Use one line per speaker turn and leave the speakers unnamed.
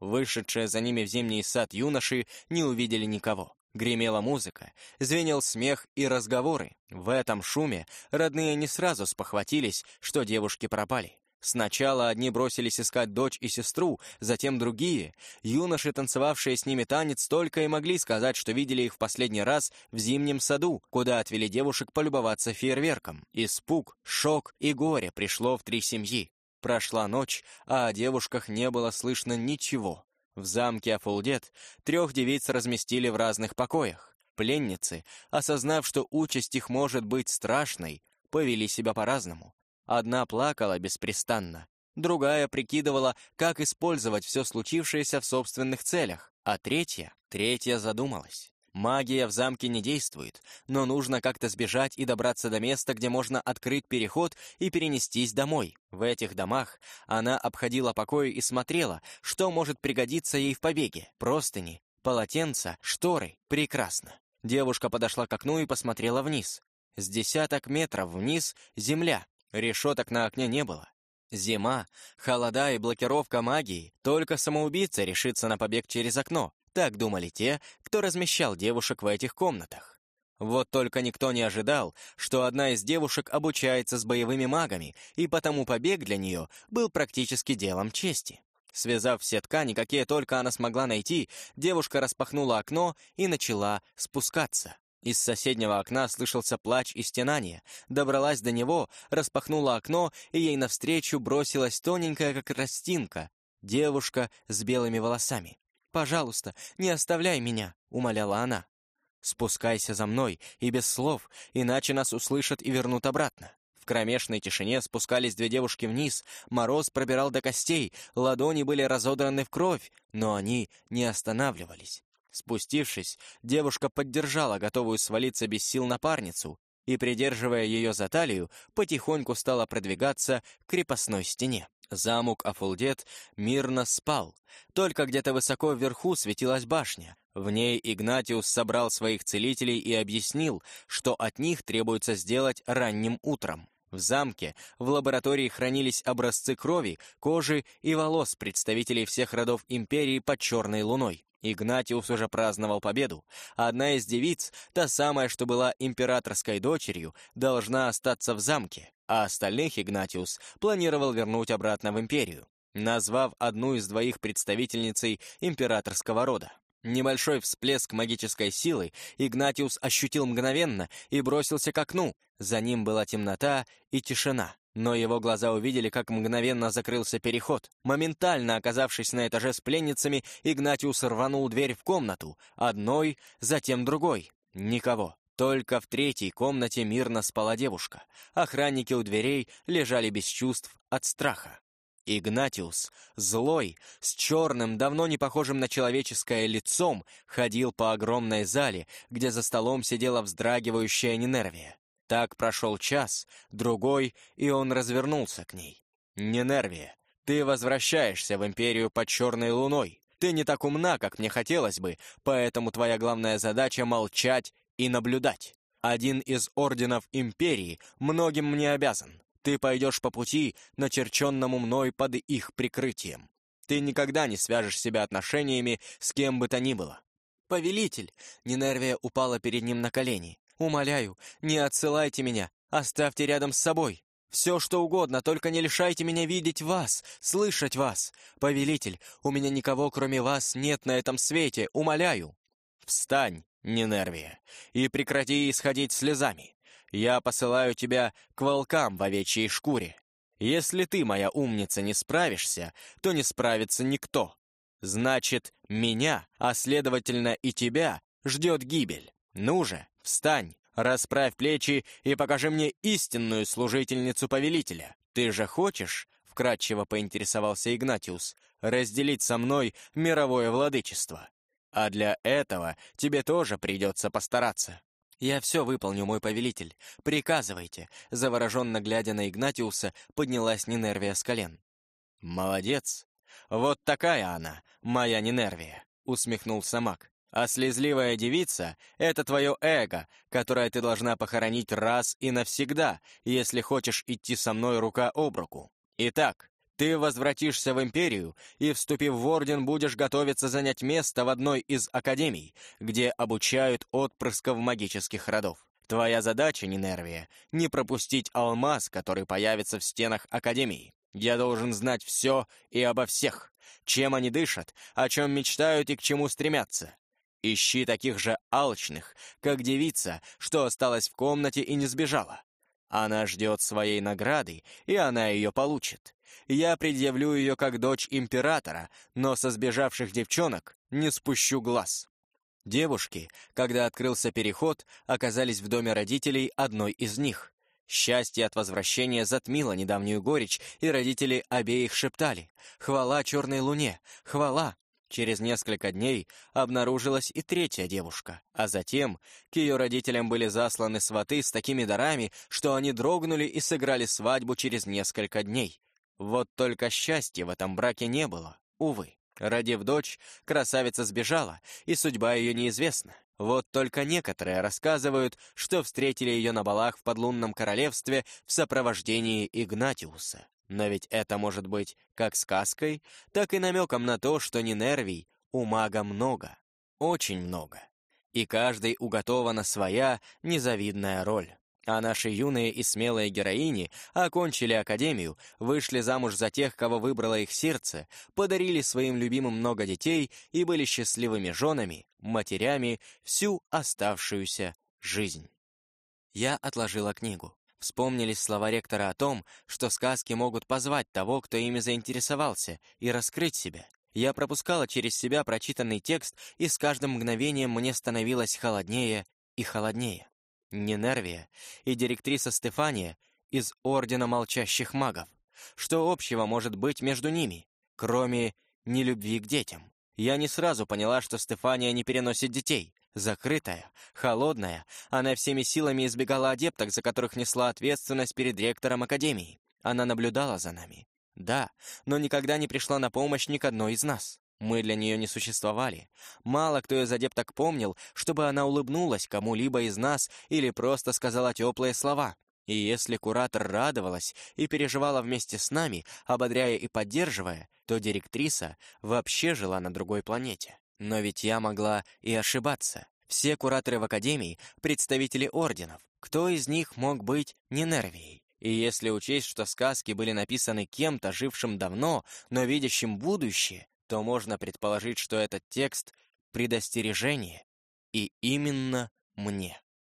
Вышедшие за ними в зимний сад юноши не увидели никого. Гремела музыка, звенел смех и разговоры. В этом шуме родные не сразу спохватились, что девушки пропали. Сначала одни бросились искать дочь и сестру, затем другие. Юноши, танцевавшие с ними танец, только и могли сказать, что видели их в последний раз в зимнем саду, куда отвели девушек полюбоваться фейерверком. Испуг, шок и горе пришло в три семьи. Прошла ночь, а о девушках не было слышно ничего. В замке Афулдет трех девиц разместили в разных покоях. Пленницы, осознав, что участь их может быть страшной, повели себя по-разному. Одна плакала беспрестанно, другая прикидывала, как использовать все случившееся в собственных целях, а третья, третья задумалась. Магия в замке не действует, но нужно как-то сбежать и добраться до места, где можно открыть переход и перенестись домой. В этих домах она обходила покои и смотрела, что может пригодиться ей в побеге. Простыни, полотенца, шторы. Прекрасно. Девушка подошла к окну и посмотрела вниз. С десяток метров вниз — земля. Решеток на окне не было. Зима, холода и блокировка магии. Только самоубийца решится на побег через окно. Так думали те, кто размещал девушек в этих комнатах. Вот только никто не ожидал, что одна из девушек обучается с боевыми магами, и потому побег для нее был практически делом чести. Связав все ткани, какие только она смогла найти, девушка распахнула окно и начала спускаться. Из соседнего окна слышался плач и стенание. Добралась до него, распахнула окно, и ей навстречу бросилась тоненькая, как растинка, девушка с белыми волосами. «Пожалуйста, не оставляй меня», — умоляла она. «Спускайся за мной, и без слов, иначе нас услышат и вернут обратно». В кромешной тишине спускались две девушки вниз, мороз пробирал до костей, ладони были разодраны в кровь, но они не останавливались. Спустившись, девушка поддержала готовую свалиться без сил напарницу и, придерживая ее за талию, потихоньку стала продвигаться к крепостной стене. Замок Афулдет мирно спал. Только где-то высоко вверху светилась башня. В ней Игнатиус собрал своих целителей и объяснил, что от них требуется сделать ранним утром. В замке в лаборатории хранились образцы крови, кожи и волос представителей всех родов империи под черной луной. Игнатиус уже праздновал победу. Одна из девиц, та самая, что была императорской дочерью, должна остаться в замке, а остальных Игнатиус планировал вернуть обратно в империю, назвав одну из двоих представительницей императорского рода. Небольшой всплеск магической силы Игнатиус ощутил мгновенно и бросился к окну. За ним была темнота и тишина. Но его глаза увидели, как мгновенно закрылся переход. Моментально оказавшись на этаже с пленницами, Игнатиус рванул дверь в комнату. Одной, затем другой. Никого. Только в третьей комнате мирно спала девушка. Охранники у дверей лежали без чувств от страха. Игнатиус, злой, с черным, давно не похожим на человеческое лицом, ходил по огромной зале, где за столом сидела вздрагивающая Нинервия. Так прошел час, другой, и он развернулся к ней. «Ненервия, ты возвращаешься в Империю под черной луной. Ты не так умна, как мне хотелось бы, поэтому твоя главная задача — молчать и наблюдать. Один из орденов Империи многим мне обязан. Ты пойдешь по пути, начерченному мной под их прикрытием. Ты никогда не свяжешь себя отношениями с кем бы то ни было». «Повелитель!» — Нинервия упала перед ним на колени. Умоляю, не отсылайте меня, оставьте рядом с собой. Все, что угодно, только не лишайте меня видеть вас, слышать вас. Повелитель, у меня никого, кроме вас, нет на этом свете, умоляю. Встань, Нинервия, и прекрати исходить слезами. Я посылаю тебя к волкам в овечьей шкуре. Если ты, моя умница, не справишься, то не справится никто. Значит, меня, а следовательно и тебя, ждет гибель. Ну же, Встань, расправь плечи и покажи мне истинную служительницу повелителя. Ты же хочешь, — вкратчиво поинтересовался Игнатиус, — разделить со мной мировое владычество? А для этого тебе тоже придется постараться. «Я все выполню, мой повелитель. Приказывайте!» Завороженно глядя на Игнатиуса, поднялась Нинервия с колен. «Молодец! Вот такая она, моя Нинервия!» — усмехнулся маг. А слезливая девица — это твое эго, которое ты должна похоронить раз и навсегда, если хочешь идти со мной рука об руку. Итак, Ты возвратишься в Империю и, вступив в Орден, будешь готовиться занять место в одной из академий, где обучают отпрысков магических родов. Твоя задача, Нинервия, не пропустить алмаз, который появится в стенах Академии. Я должен знать все и обо всех, чем они дышат, о чем мечтают и к чему стремятся. Ищи таких же алчных, как девица, что осталась в комнате и не сбежала. Она ждет своей награды, и она ее получит. Я предъявлю ее как дочь императора, но со сбежавших девчонок не спущу глаз. Девушки, когда открылся переход, оказались в доме родителей одной из них. Счастье от возвращения затмило недавнюю горечь, и родители обеих шептали «Хвала черной луне! Хвала!» Через несколько дней обнаружилась и третья девушка, а затем к ее родителям были засланы сваты с такими дарами, что они дрогнули и сыграли свадьбу через несколько дней. Вот только счастья в этом браке не было, увы. Родив дочь, красавица сбежала, и судьба ее неизвестна. Вот только некоторые рассказывают, что встретили ее на балах в подлунном королевстве в сопровождении Игнатиуса. Но ведь это может быть как сказкой, так и намеком на то, что Нинервий у мага много, очень много. И каждой уготована своя незавидная роль. А наши юные и смелые героини окончили академию, вышли замуж за тех, кого выбрало их сердце, подарили своим любимым много детей и были счастливыми женами, матерями всю оставшуюся жизнь. Я отложила книгу. Вспомнились слова ректора о том, что сказки могут позвать того, кто ими заинтересовался, и раскрыть себя. Я пропускала через себя прочитанный текст, и с каждым мгновением мне становилось холоднее и холоднее. Ненервия и директриса Стефания из Ордена Молчащих Магов. Что общего может быть между ними, кроме нелюбви к детям? Я не сразу поняла, что Стефания не переносит детей. Закрытая, холодная, она всеми силами избегала адепток, за которых несла ответственность перед ректором Академии. Она наблюдала за нами. Да, но никогда не пришла на помощь ни к одной из нас. Мы для нее не существовали. Мало кто из адепток помнил, чтобы она улыбнулась кому-либо из нас или просто сказала теплые слова. И если куратор радовалась и переживала вместе с нами, ободряя и поддерживая, то директриса вообще жила на другой планете. Но ведь я могла и ошибаться. Все кураторы в Академии — представители орденов. Кто из них мог быть Ненервией? И если учесть, что сказки были написаны кем-то, жившим давно, но видящим будущее, то можно предположить, что этот текст — предостережение, и именно мне.